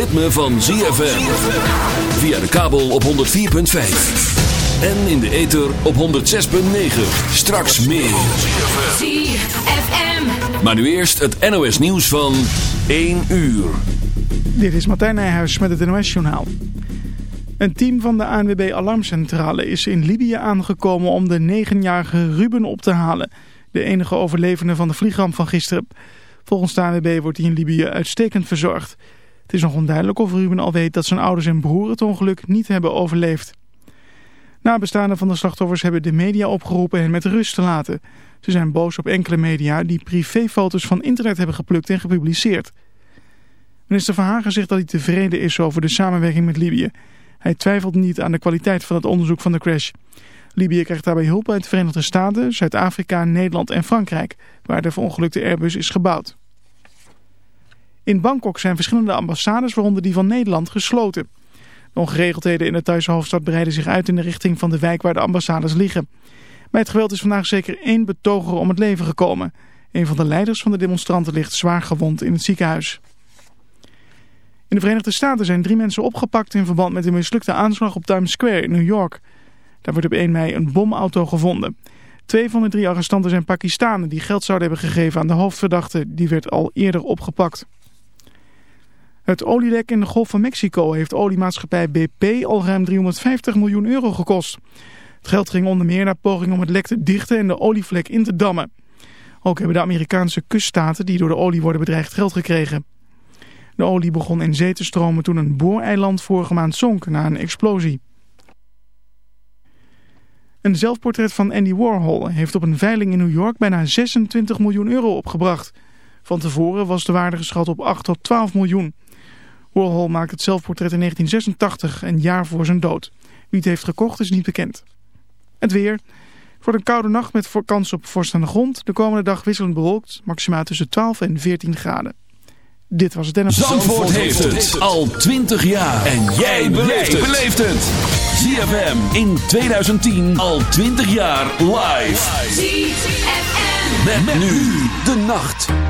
ritme van ZFM. Via de kabel op 104.5. En in de ether op 106.9. Straks meer. ZFM. Maar nu eerst het NOS nieuws van 1 uur. Dit is Martijn Nijhuis met het NOS-journaal. Een team van de ANWB Alarmcentrale is in Libië aangekomen om de negenjarige Ruben op te halen. De enige overlevende van de vliegramp van gisteren. Volgens de ANWB wordt hij in Libië uitstekend verzorgd. Het is nog onduidelijk of Ruben al weet dat zijn ouders en broer het ongeluk niet hebben overleefd. Nabestaanden van de slachtoffers hebben de media opgeroepen hen met rust te laten. Ze zijn boos op enkele media die privéfoto's van internet hebben geplukt en gepubliceerd. Minister Van Hagen zegt dat hij tevreden is over de samenwerking met Libië. Hij twijfelt niet aan de kwaliteit van het onderzoek van de crash. Libië krijgt daarbij hulp uit de Verenigde Staten, Zuid-Afrika, Nederland en Frankrijk, waar de verongelukte Airbus is gebouwd. In Bangkok zijn verschillende ambassades, waaronder die van Nederland, gesloten. De ongeregeldheden in de Thaise hoofdstad breiden zich uit in de richting van de wijk waar de ambassades liggen. Bij het geweld is vandaag zeker één betoger om het leven gekomen. Een van de leiders van de demonstranten ligt zwaar gewond in het ziekenhuis. In de Verenigde Staten zijn drie mensen opgepakt in verband met een mislukte aanslag op Times Square in New York. Daar wordt op 1 mei een bomauto gevonden. Twee van de drie arrestanten zijn Pakistanen die geld zouden hebben gegeven aan de hoofdverdachte. Die werd al eerder opgepakt. Het olielek in de Golf van Mexico heeft oliemaatschappij BP al ruim 350 miljoen euro gekost. Het geld ging onder meer naar pogingen om het lek te dichten en de olievlek in te dammen. Ook hebben de Amerikaanse kuststaten die door de olie worden bedreigd geld gekregen. De olie begon in zee te stromen toen een booreiland vorige maand zonk na een explosie. Een zelfportret van Andy Warhol heeft op een veiling in New York bijna 26 miljoen euro opgebracht. Van tevoren was de waarde geschat op 8 tot 12 miljoen. Warhol maakte het zelfportret in 1986, een jaar voor zijn dood. Wie het heeft gekocht is niet bekend. Het weer. Voor een koude nacht met kans op vorst aan de grond. De komende dag wisselend bewolkt, maximaal tussen 12 en 14 graden. Dit was het en Zandvoort heeft het al 20 jaar. En jij beleeft het. ZFM in 2010 al 20 jaar live. ZFM. Met, met nu de nacht.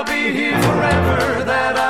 I'll be here forever. That I'll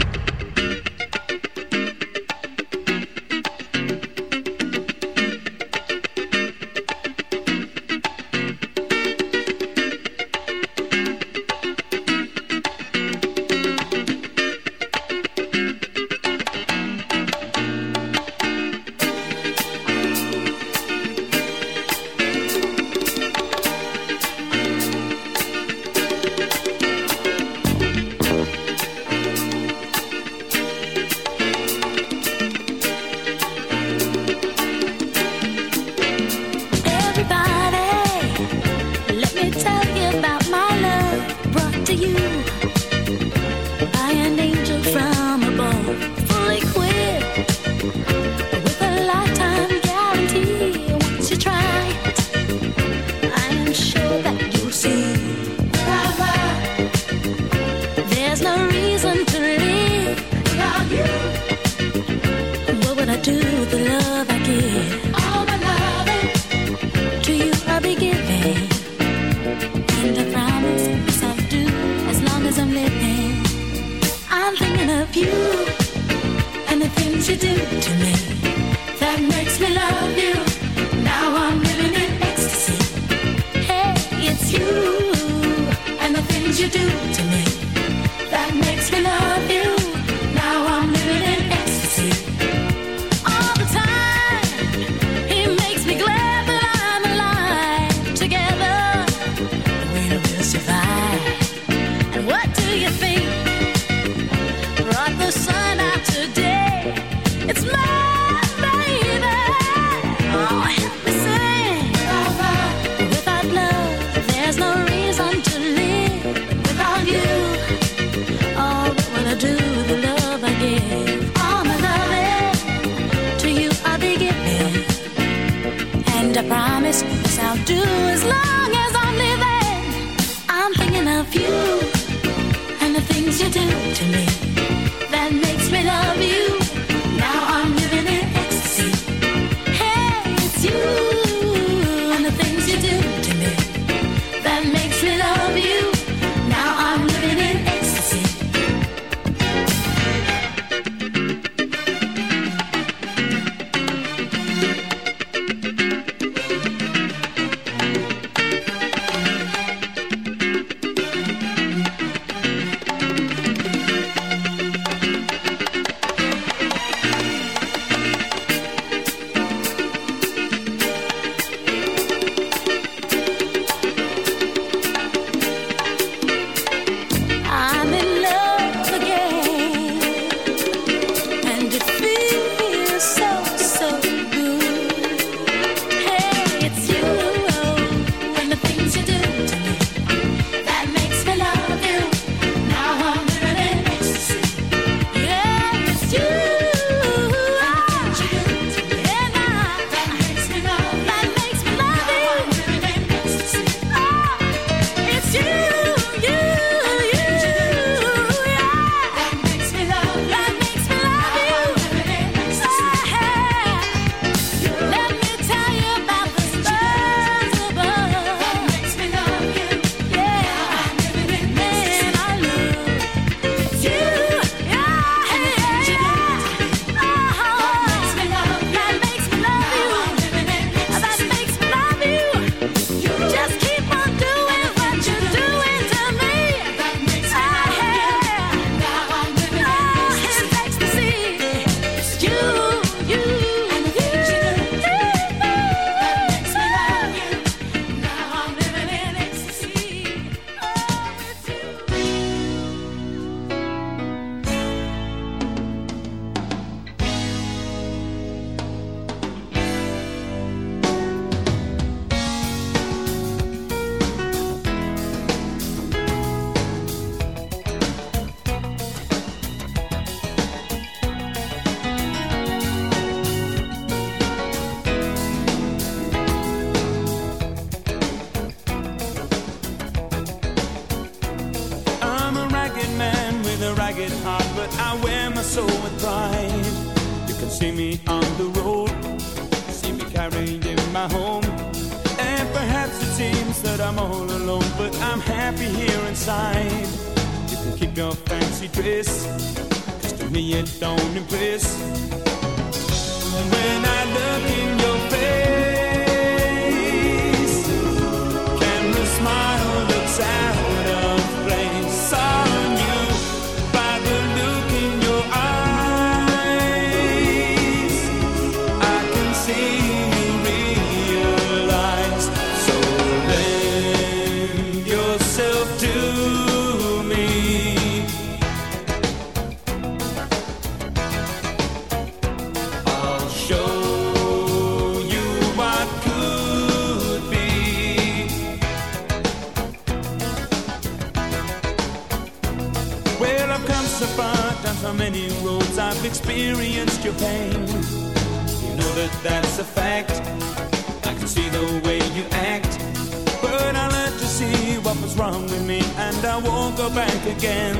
again.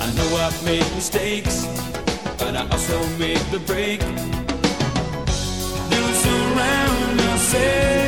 I know I've made mistakes, but I also made the break. Loose around yourself.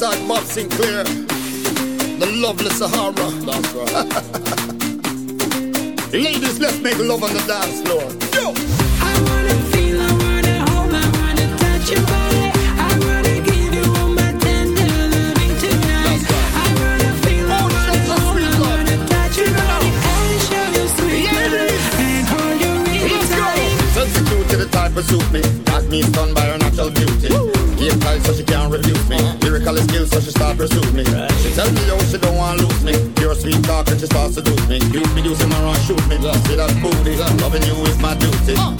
alongside Bob Sinclair, the loveless Sahara. That's right. Ladies, let's make love on the dance floor. to me how she don't want to lose me. Your sweet talk and she starts to do me. You be using my run, shoot me. Yeah. See that booty, yeah. loving you is my duty. Uh.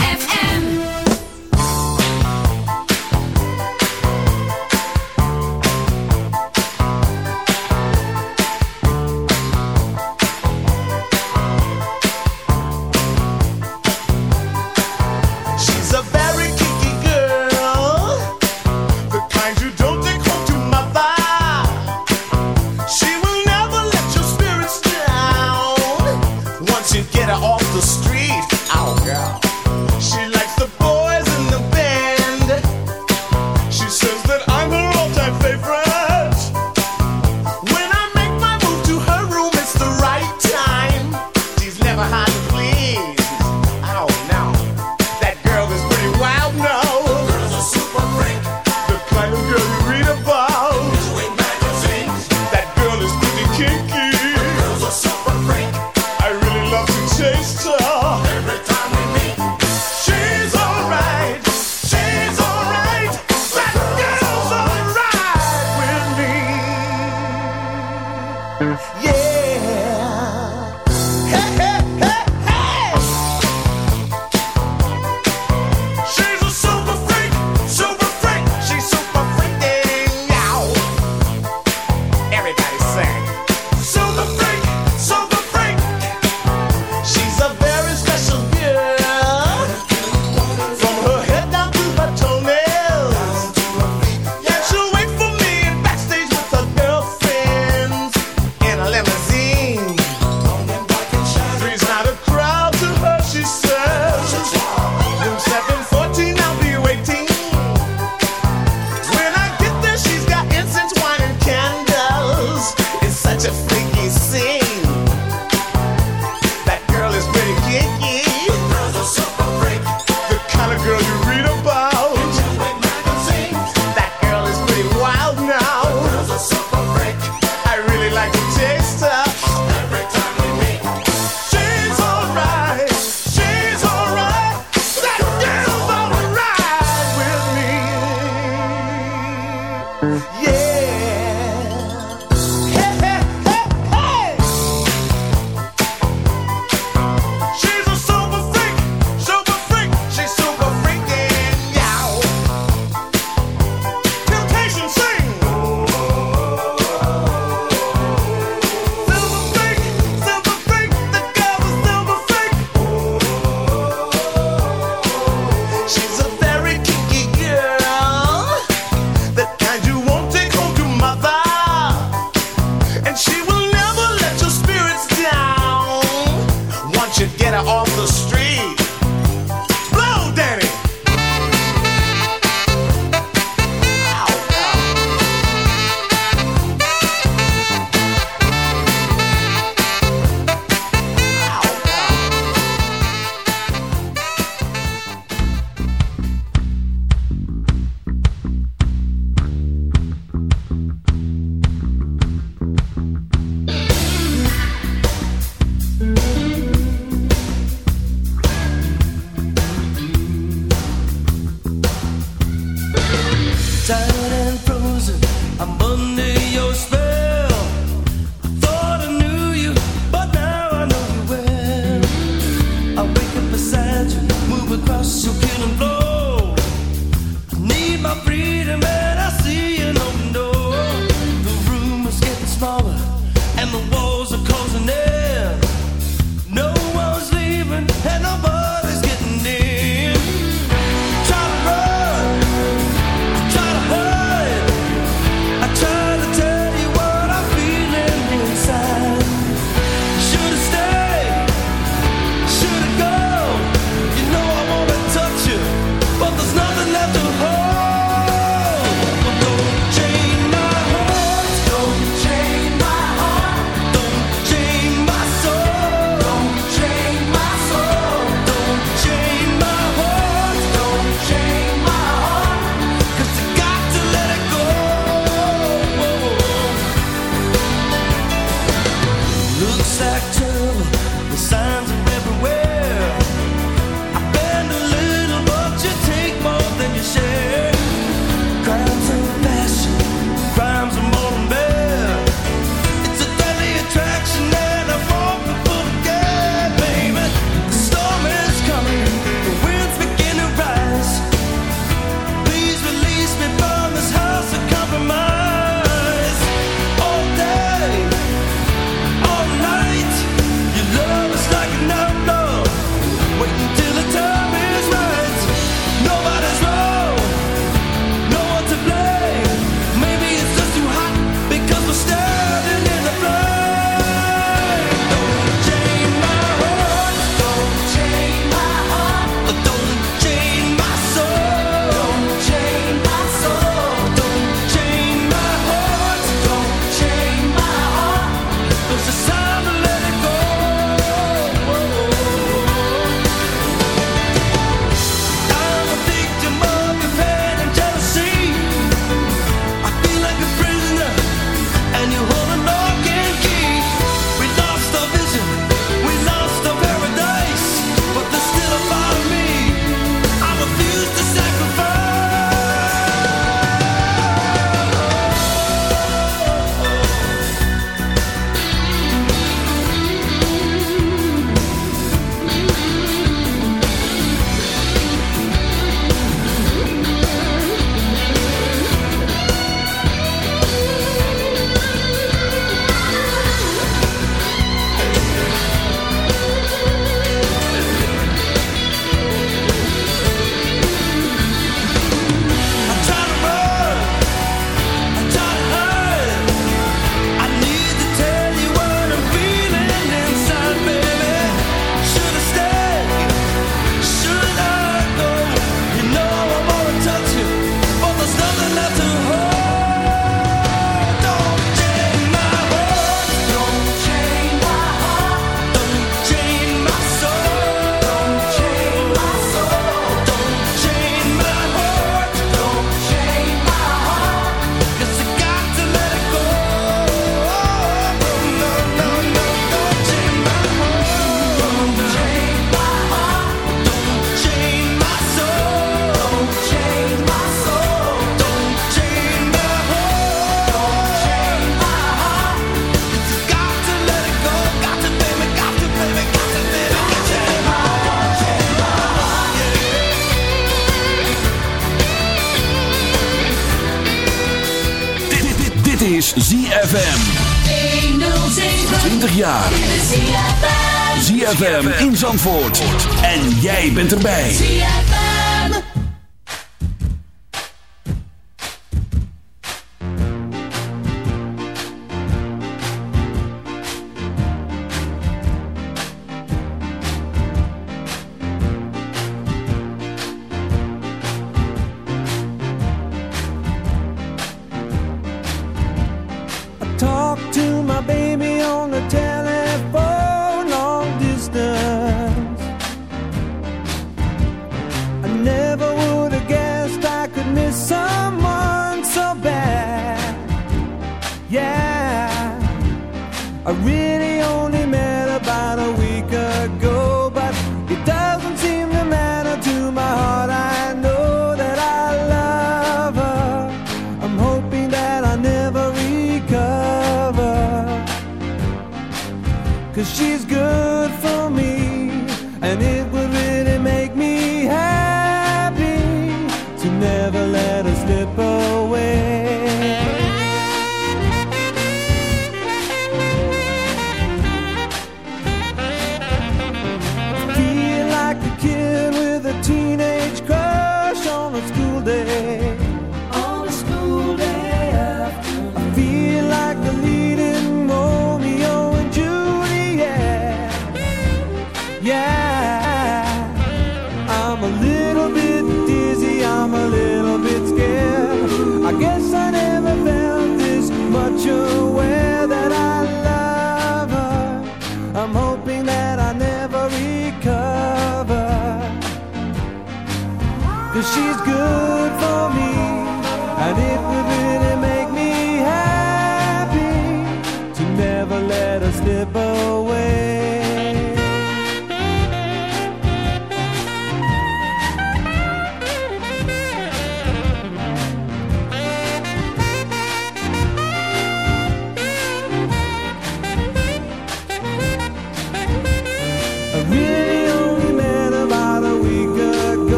ZFM in Zandvoort.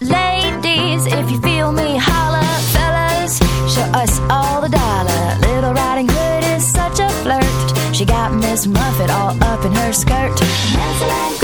ladies, if you feel me, holla, fellas, show us all the dollar. Little Riding Hood is such a flirt. She got Miss Muffet all up in her skirt.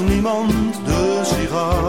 Niemand de sigaar.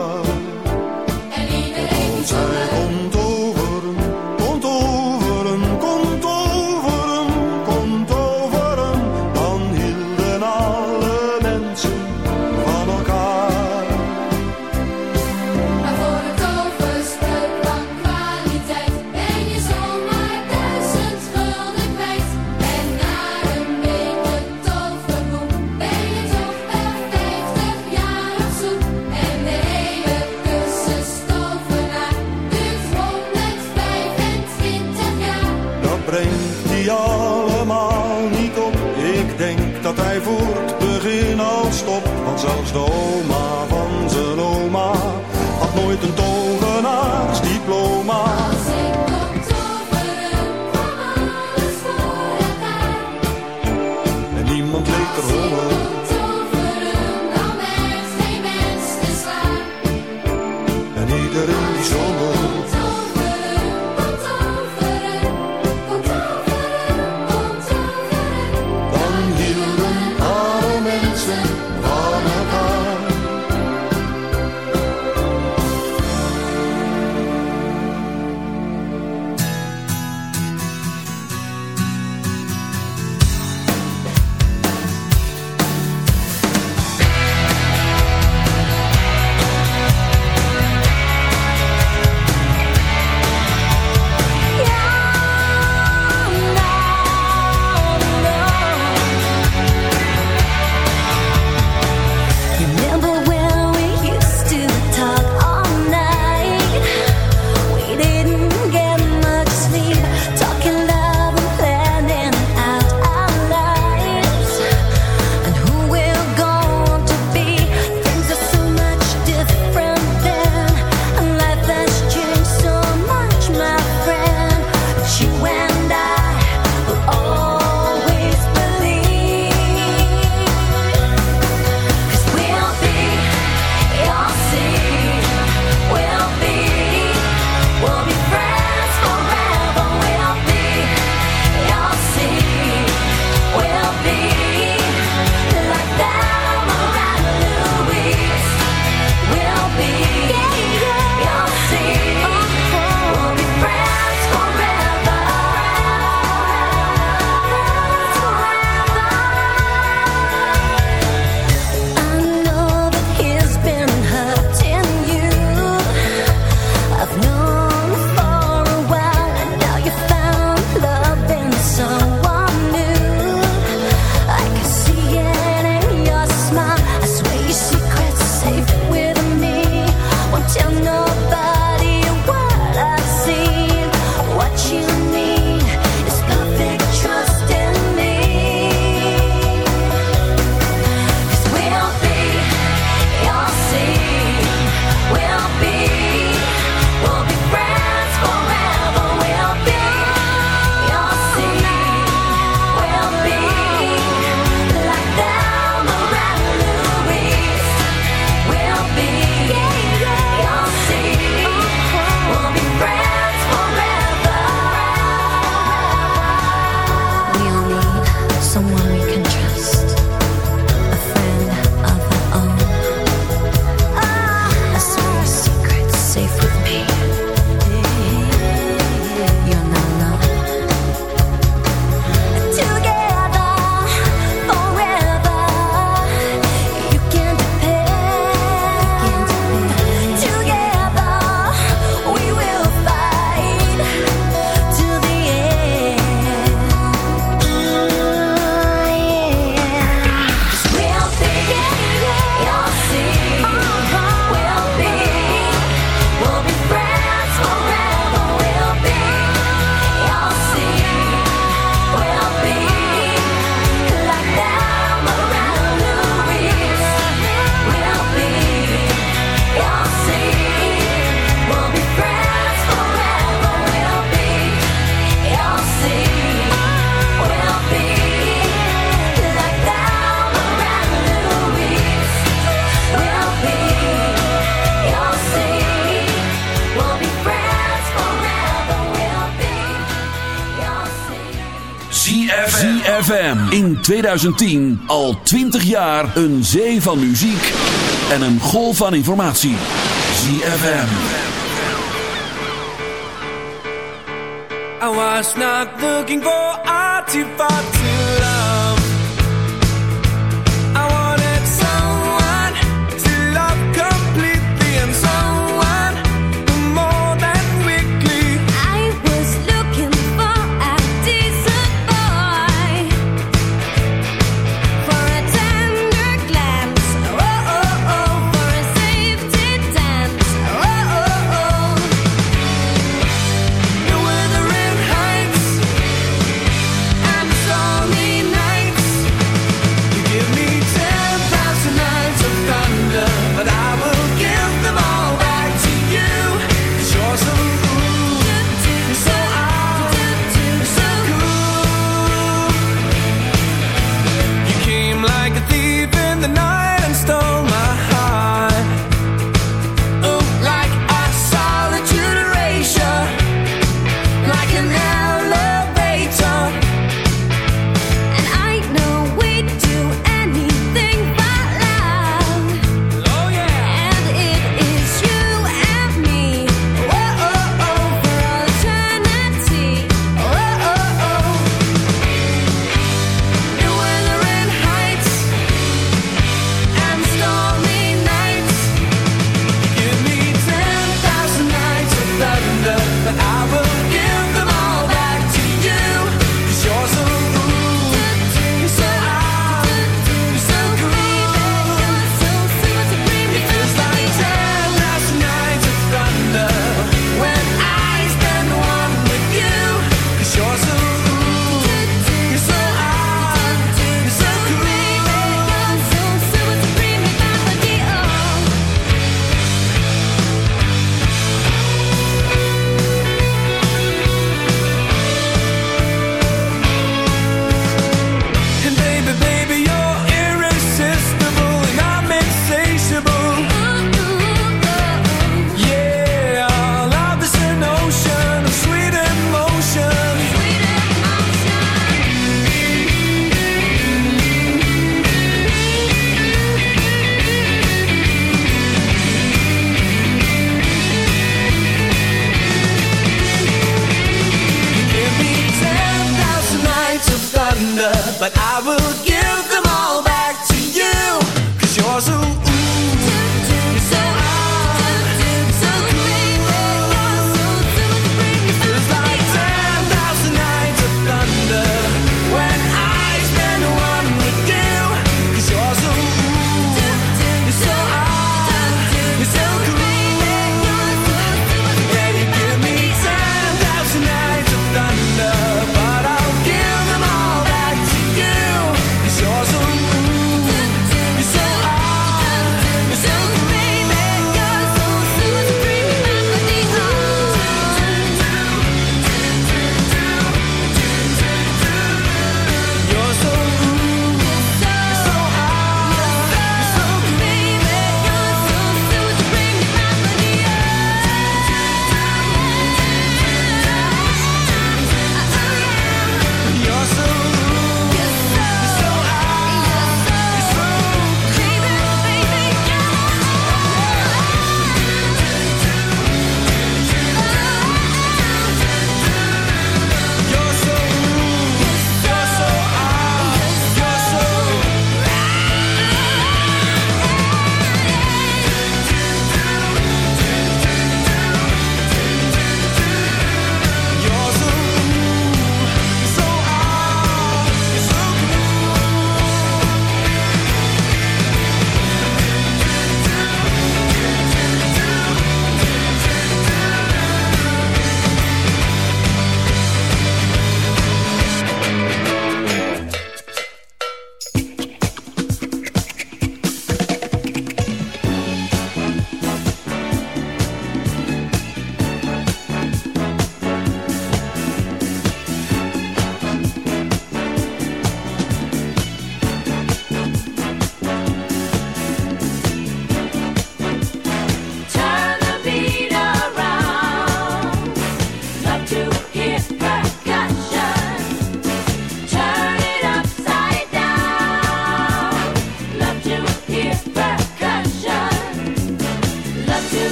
2010 al 20 jaar een zee van muziek en een golf van informatie. ZFM. I was not looking for artifacts.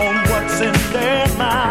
On what's in their minds.